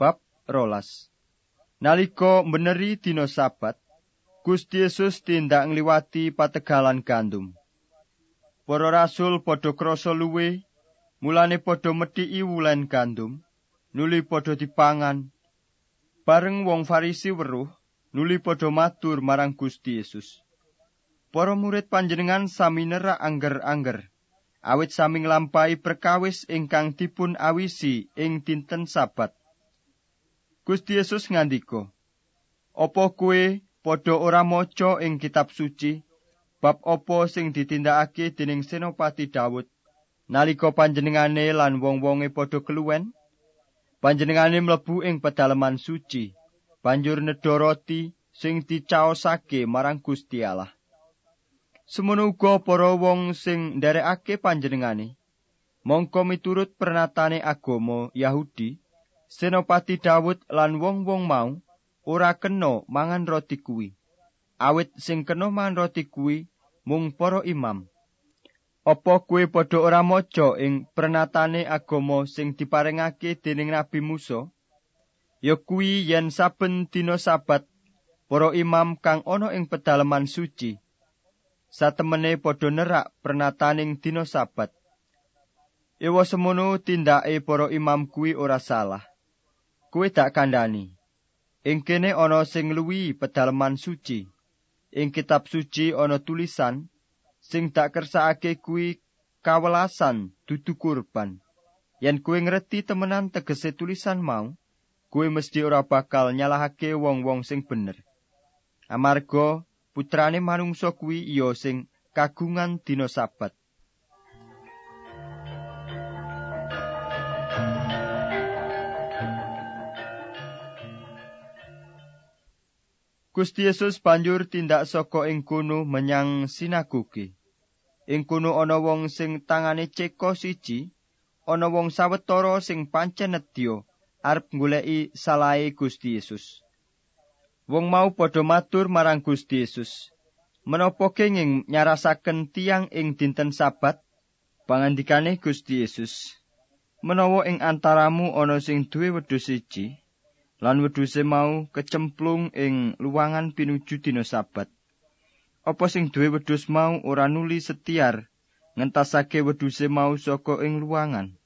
Bab rolas Naliko meneri dino sabat, Gusti Yesus tindak ngliwati pategalan gandum. Para rasul padha krasa luwe, mulane padha medhi wulen gandum, nuli padha dipangan. Bareng wong Farisi weruh, nuli padha matur marang Gusti Yesus. Para murid panjenengan sami nerak angger-angger. awit sami nglampahi perkawis ingkang dipun awisi ing dinten Sabat. Gusti Yesus ngandika, "Apa kowe padha ora maca ing kitab suci bab apa sing ditindakake dening Senopati Daud nalika panjenengane lan wong-wonge padha keluwen? Panjenengane mlebu ing pedalaman suci, banjur nedha roti sing dicaosake marang Gusti Allah." Semono uga para wong sing nderekake panjenengane. Mongko miturut pernatane agama Yahudi, Senopati Daud lan wong-wong mau ora kena mangan roti kuwi. Awit sing kena mangan roti kuwi mung para imam. Apa kuwi padha ora maca ing pernatane agama sing diparingake dening Nabi Musa? Ya kuwi yen saben dina sabat para imam kang ana ing pedalaman suci satemene padha nerak pernataning dina sabat. Ewa semono tindake para imam kuwi ora salah. Kuwi dak kandhani. Ing kene ana sing luwi pedalaman suci. Ing kitab suci ana tulisan sing dak kersakake kuwi kawelasan dudu kurban. Yen kuwi ngerti temenan tegese tulisan mau, kuwi mesti ora bakal nyalahake wong-wong sing bener. Amarga putrane manungsa kuwi iya sing kagungan dina sabat. Gusti Yesus banjur tindak saka ing kono menyang sinagoge. Ing kono ana wong sing tangane ceko siji, ana wong sawetara sing pancen nedya arep goleki salahe Gusti Yesus. Wong mau padha matur marang Gusti Yesus. Menapa kenging nyarasaken tiang ing dinten Sabat? Pangandikane Gusti Yesus. Menawa ing antaramu ana sing duwe wedhus siji, lan wedhuse mau kecemplung ing luwangan pinuju dina Sabat. Apa sing duwe wedhus mau ora nuli setiar ngentasake wedhuse mau saka ing luwangan?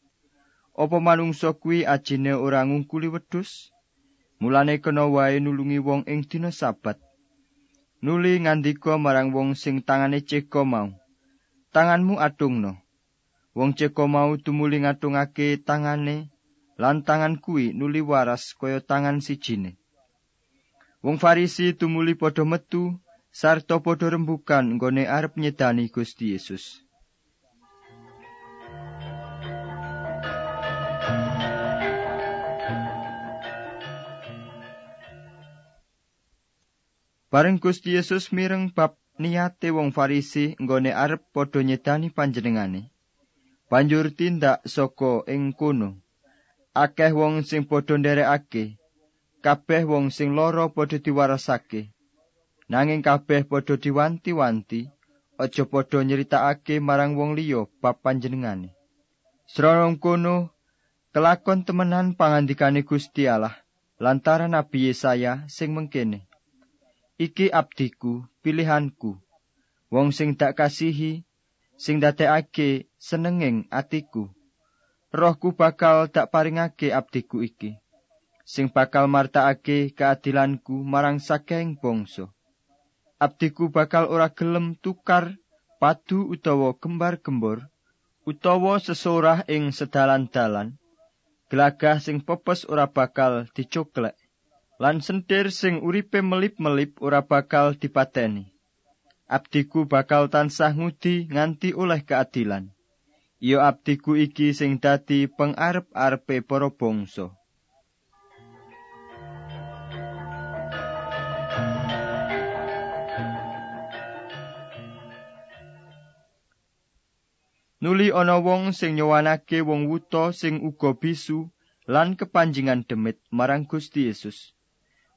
Apa manungsa kuwi ajine ora ngungkuli wedhus? Mulane kena wae nulungi wong ing dina sabat. Nuli ngandika marang wong sing tangane ceko mau. Tanganmu adungno. Wong ceko mau tumuli ngatungake tangane lan tangan kuwi nuli waras kaya tangan sijine. Wong Farisi tumuli padha metu sarta padha rembukan nggone arep nyedani Gusti Yesus. Bareng Gusti Yesus mireng bab niate wong Farisi nggone arep padha nyedani panjenengane. Banjur tindak saka ing kono. Akeh wong sing padha nderekake, kabeh wong sing lara padha diwarasake. Nanging kabeh padha diwanti-wanti, aja padha nyeritakake marang wong liya bab panjenengane. Srong kono kelakon temenan pangandikane Gusti Allah lantaran Nabi Yesaya sing mengkene. iki abdiku, pilihanku. Wong sing tak kasihi, sing dadekake senenging atiku. Rohku bakal tak paringake abdiku iki. Sing bakal martakake keadilanku marang saking bangsa. Abdiku bakal ora gelem tukar padu utawa kembar-gembor utawa sesorah ing sedalan-dalan. Gelagah sing pepes ora bakal dicoklek. lan sentir sing uripe melip-melip ora bakal dipateni. Abdiku bakal tansah ngudi nganti oleh keadilan. Iyo abdiku iki sing dadi pengarep-arepe para bangsa. Nuli ana wong sing nyowanake wong wuta sing uga bisu lan kepanjingan demit marang Gusti Yesus.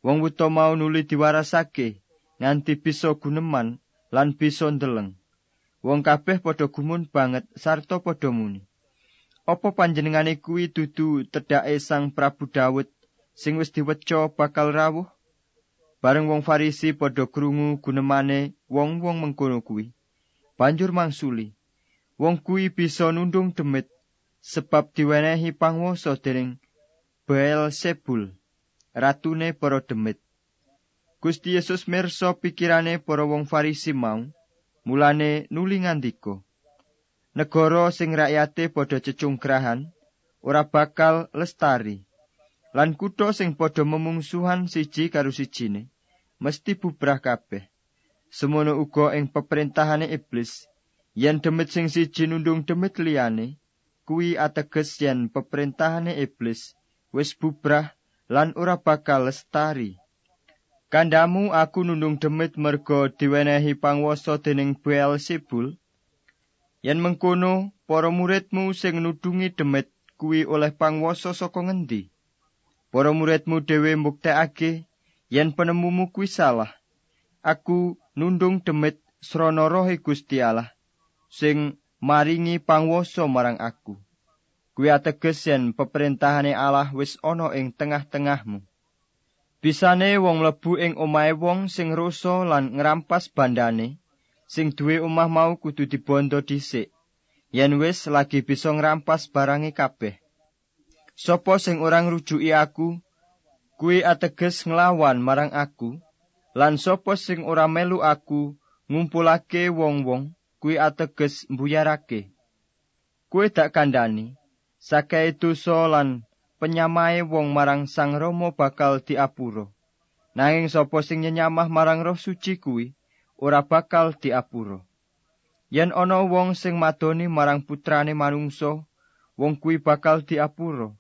Wong wuta mau nuli diwarasake nganti bisa guneman lan bisa ndeleng. Wong kabeh padha gumun banget sarta padha muni. Apa panjenengane kuwi dudu tedhake Sang Prabu Daud sing wis diweca bakal rawuh? Bareng wong Farisi padha krungu gunemane wong-wong mengkono kuwi. Banjur mangsuli wong kuwi bisa nundung demit sebab diwenehi pangwasa dening Beelzebul ratune para demit. Gusti Yesus mirsa pikirane para wong Farisi mau mulane nuli ngandika negara sing rakyate padha cecungkrahan ora bakal lestari. Lan kutha sing padha memungsuhan siji karo sijine mesti bubrah kabeh. Semono uga ing peperintahane iblis yen demit sing siji nundung demit liyane kuwi ateges yen peperintahane iblis wis bubrah lan ora bakal lestari kandamu aku nundung demit merga diwenehi pangwasa dening Beelzebul yen mengkono para muridmu sing nudungi demit kuwi oleh pangwasa saka ngendi Para muridmu dhewe mbuktekake yen penemumu kuwi salah. Aku nundung demit srana roh Gusti Allah sing maringi pangwasa marang aku. Kuwi ateges yen peperintahane Allah wis ana ing tengah-tengahmu. Bisane wong mlebu ing omahe wong sing rusa lan ngrampas bandane, sing duwe omah mau kudu dibondo dhisik. Yen wis lagi bisa ngrampas barange kabeh. Sopo sing ora ngrujuki aku? Kuwi ateges nglawan marang aku. Lan sopo sing ora melu aku? Ngumpulake wong-wong. Kuwi ateges mbuyarake. Kuwi dak kandhani. Sakae dosa lan penyamae wong marang Sang Rama bakal diapura. Nanging sopo sing nyamah marang Roh Suci kuwi ora bakal diapura. Yen ana wong sing madoni marang putrane manungsa wong kuwi bakal diapura.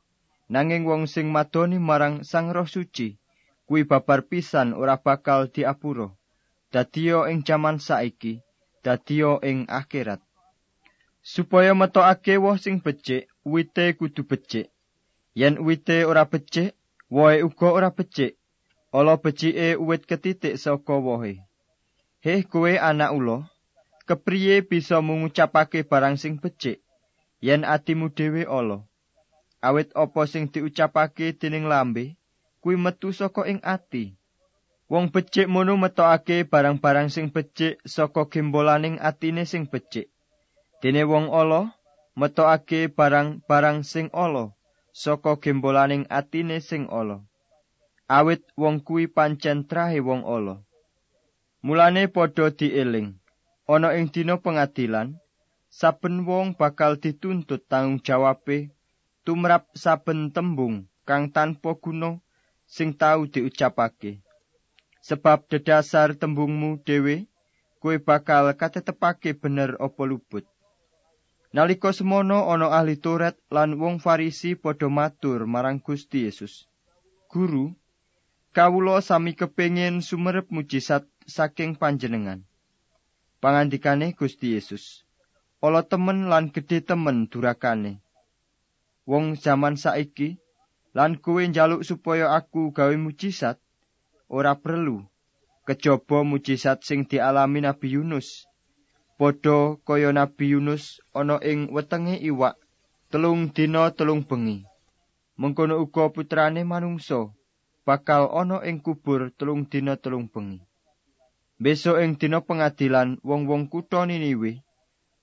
Nanging wong sing madoni marang Sang Roh Suci kuwi babar pisan ora bakal diapura. Dadiya ing jaman saiki dadiya ing akhirat. Supaya metokake woh sing becik wite kudu becik yen wite ora becik wohe uga ora becik. Ala becike uwit ketitik saka wohe. Heh kowe anak ula kepriye bisa mengucapake barang sing becik? Yen atimu dhewe ala awit apa sing diucapake dening lambe kuwi metu saka ing ati? Wong becik mono metokake barang-barang sing becik saka gembolaning atine sing becik. Dene wong ala metokake barang-barang sing ala saka gembolaning atine sing ala awit wong kuwi pancen trahe wong ala mulane padha dieling ana ing dina pengadilan saben wong bakal dituntut tanggung jawabe tumrap saben tembung kang tanpa guna sing tau diucapake. Sebab dedasar tembungmu dhewe kowe bakal katetepake bener apa luput. Nalika semono ana ahli Taurat lan wong Farisi padha matur marang Gusti Yesus. Guru, kawula sami kepengin sumerep mujizat saking panjenengan. Pangandikane Gusti Yesus. Ala temen lan gedhe temen durakane. wong jaman saiki lan kuwi njaluk supaya aku gawe mujizat ora perlu kejaba mujizat sing dialami Nabi Yunus padha kaya Nabi Yunus ana ing wetenge iwak telung dina telung bengi mengkono uga putrane manungsa bakal ana ing kubur telung dina telung bengi besok ing dina pengadilan wong-wong kutha Niniwe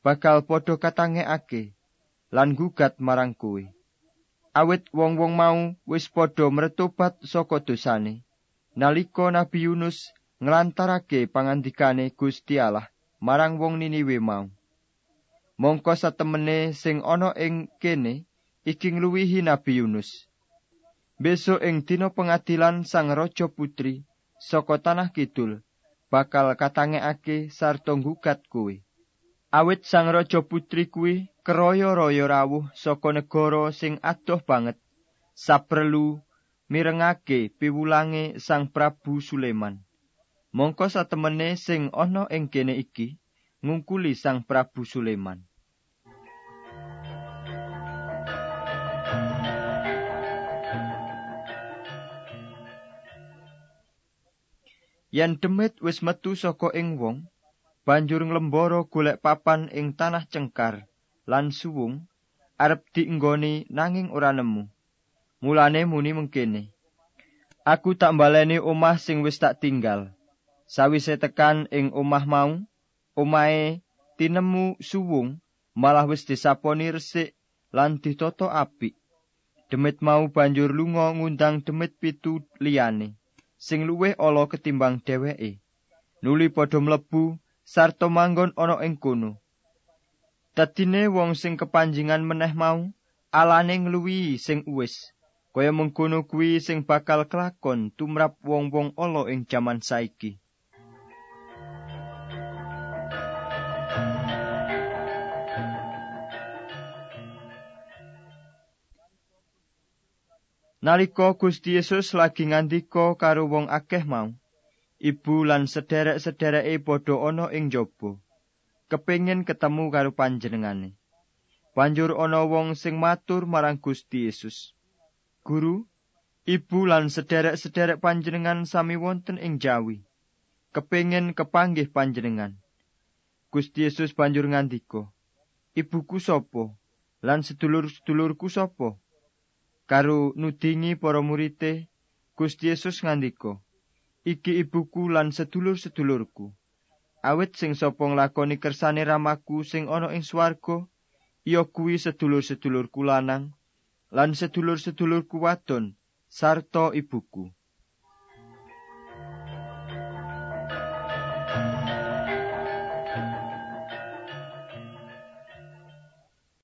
bakal padha katangekake lan gugat marang kowe. Awit wong-wong mau wis padha mretobat saka dosane. Nalika Nabi Yunus nglantarake pangandikane Gusti Allah marang wong Niniwe mau. Mongko satemene sing ana ing kene iki ngluwihi Nabi Yunus. Besok ing dina pengadilan Sang Raja Putri saka tanah kidul bakal katangekake sarta nggugat kowe. Awit Sang Raja Putri kuwi keroyo-royo rawuh saka negara sing adoh banget saprelu mirengake piwulange Sang Prabu Sulaiman mongko satemene sing ana ing kene iki ngungkuli Sang Prabu Sulaiman Yen demit wis metu saka ing wong banjur nglembara golek papan ing tanah cengkar lan suwung arep dienggoni nanging ora nemu. Mulane muni mengkene. Aku tak mbaleni omah sing wis tak tinggal. Sawise tekan ing omah mau, omahe tinemu suwung malah wis disaponi resik lan ditata apik. Demit mau banjur lunga ngundang demit pitu liyane sing luwih ala ketimbang dheweke. Nuli padha mlebu sarta manggon ana ing kono. Dadine wong sing kepanjingan meneh mau alane ngluwi sing uwis. Kaya mengkono kuwi sing bakal kelakon tumrap wong-wong ala ing jaman saiki. Nalika Gusti Yesus lagi ngandika karo wong akeh mau, ibu lan sederek-sedereke padha ana ing jaba, kepingin ketemu karo panjenengane. Banjur ana wong sing matur marang Gusti Yesus. Guru, ibu lan sederek-sederek panjenengan sami wonten ing Jawi. Kepingin kepanggih panjenengan. Gusti Yesus banjur ngandika, "Ibuku sapa? Lan sedulur-sedulurku sapa?" Karo nudingi para murite Gusti Yesus ngandika iki ibuku lan sedulur-sedulurku. Awit sing sapa nglakoni kersane ramaku sing ana ing swarga iya kuwi sedulur-sedulurku lanang lan sedulur-sedulurku wadon sarta ibuku